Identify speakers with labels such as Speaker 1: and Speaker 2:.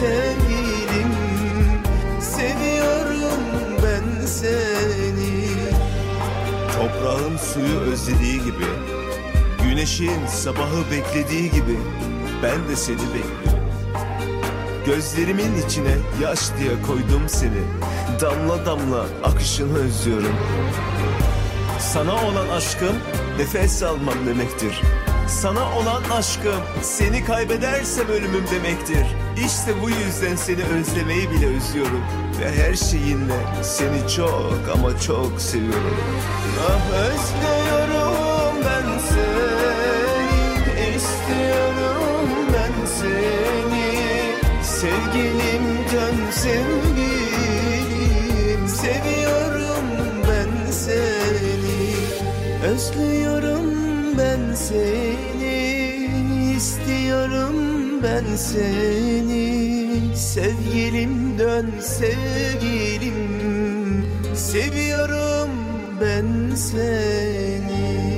Speaker 1: sevgilim. Seviyorum ben seni. Toprağım suyu özlediği gibi Güneşin sabahı beklediği gibi Ben de seni bekliyorum. Gözlerimin içine yaş diye koydum seni. Damla damla akışını özlüyorum. Sana olan aşkım nefes almam demektir sana olan aşkım seni kaybedersem ölümüm demektir. İşte bu yüzden seni özlemeyi bile özlüyorum. Ve her şeyinle seni çok ama çok seviyorum. Ah özlüyorum ben seni, istiyorum ben seni. Sevgilim dön sevgilim, seviyorum ben seni. Özlüyorum ben seni istiyorum ben seni. Sevgilim dön sevgilim seviyorum ben seni